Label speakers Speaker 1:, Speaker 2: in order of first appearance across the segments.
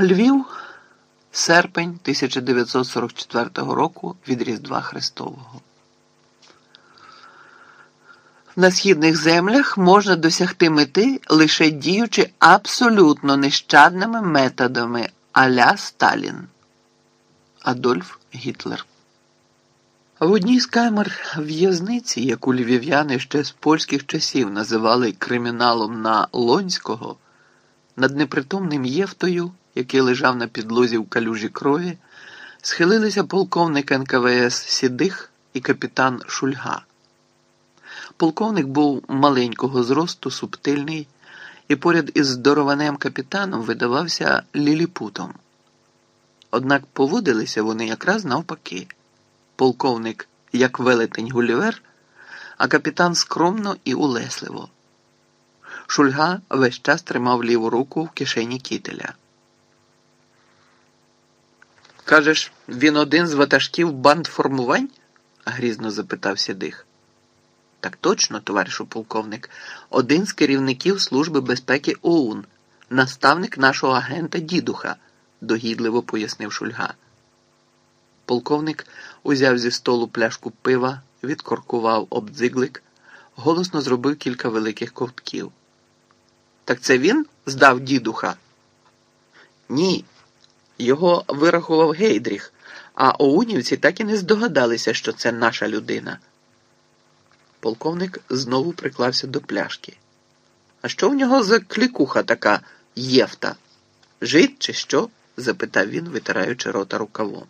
Speaker 1: Львів, серпень 1944 року від Різдва Христового. На східних землях можна досягти мети лише діючи абсолютно нещадними методами аля Сталін. Адольф Гітлер. В одній з камер в'язниці, яку львів'яни ще з польських часів називали криміналом на Лонського, над непритомним Євтою, який лежав на підлозі в калюжі крові, схилилися полковник НКВС Сідих і капітан Шульга. Полковник був маленького зросту, субтильний, і поряд із здорованим капітаном видавався ліліпутом. Однак поводилися вони якраз навпаки. Полковник, як велетень Гулівер, а капітан скромно і улесливо. Шульга весь час тримав ліву руку в кишені кітеля. Кажеш, він один з ватажків бандформувань? грізно запитав Сідих. Так точно, товаришу полковник, один з керівників Служби безпеки ОУН, наставник нашого агента Дідуха, догідливо пояснив Шульга. Полковник узяв зі столу пляшку пива, відкоркував обдзиглик, голосно зробив кілька великих ковтків. Так це він здав дідуха? Ні. Його вирахував Гейдріх, а оунівці так і не здогадалися, що це наша людина. Полковник знову приклався до пляшки. А що в нього за клікуха така євта? Жить чи що? запитав він, витираючи рота рукавом.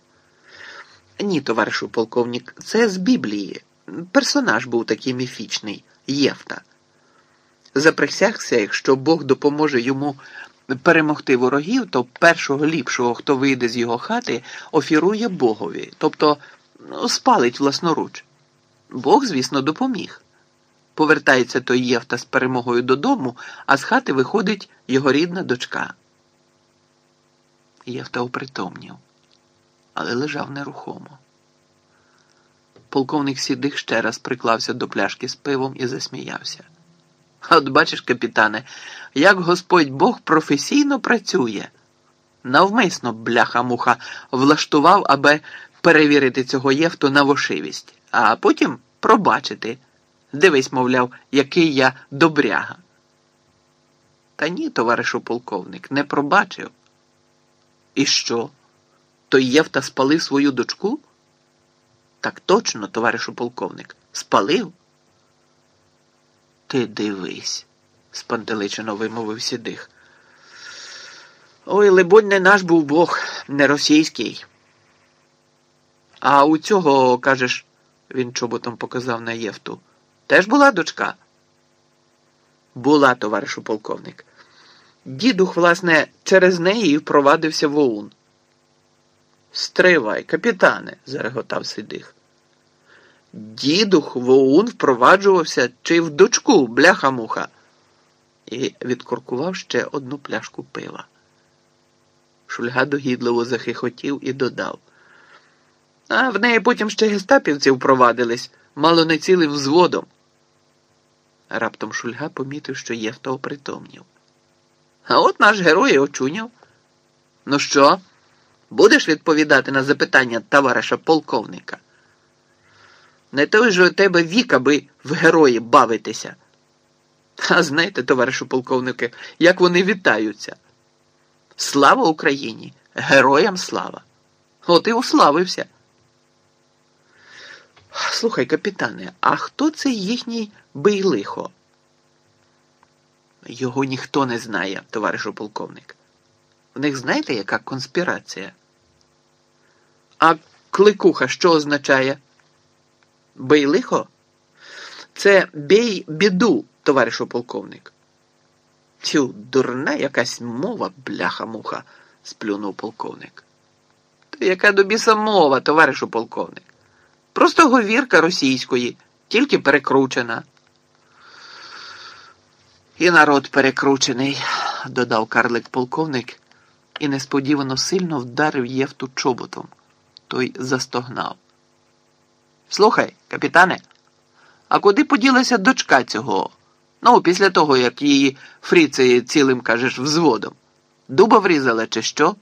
Speaker 1: Ні, товаришу полковник, це з Біблії. Персонаж був такий міфічний Єфта. Заприсягся, якщо Бог допоможе йому перемогти ворогів, то першого ліпшого, хто вийде з його хати, офірує Богові, тобто ну, спалить власноруч. Бог, звісно, допоміг. Повертається той Євта з перемогою додому, а з хати виходить його рідна дочка. Євта опритомнів, але лежав нерухомо. Полковник Сідих ще раз приклався до пляшки з пивом і засміявся. От бачиш, капітане, як Господь Бог професійно працює. Навмисно, бляха-муха, влаштував, аби перевірити цього Євту на вошивість, а потім пробачити. Дивись, мовляв, який я добряга. Та ні, товаришу полковник, не пробачив. І що? Той Євта спалив свою дочку? Так точно, товаришу полковник, спалив. Ти дивись, спантеличено вимовив сідих. Ой, либонь, не наш був Бог, не російський. А у цього, кажеш, він чоботом показав на Євту, теж була дочка? Була, товаришу полковник. Дідух, власне, через неї впровадився в ОУН. Стривай, капітане, зареготав Сидих. Дідух в ОУН впроваджувався чи в дочку, бляха-муха, і відкоркував ще одну пляшку пива. Шульга догідливо захихотів і додав. А в неї потім ще гестапівці впровадились, мало не цілим взводом. Раптом Шульга помітив, що Євта опритомнів. А от наш герой очуняв. Ну що, будеш відповідати на запитання товариша полковника? Не той же у тебе вік, аби в герої бавитися. А знаєте, товаришу полковнике, як вони вітаються? Слава Україні! Героям слава! От і уславився. Слухай, капітане, а хто це їхній бийлихо? Його ніхто не знає, товаришу полковник. В них знаєте, яка конспірація? А кликуха що означає? Бий лихо? Це бій біду, товаришу полковник. Тю, дурна якась мова, бляха-муха, сплюнув полковник. То яка до біса мова, товаришу полковник? Просто говірка російської, тільки перекручена. І народ перекручений, додав карлик полковник і несподівано сильно вдарив Євту чоботом. Той застогнав. Слухай, капітане, а куди поділася дочка цього? Ну, після того, як її фріцеє цілим, кажеш, взводом. Дуба врізала, чи що?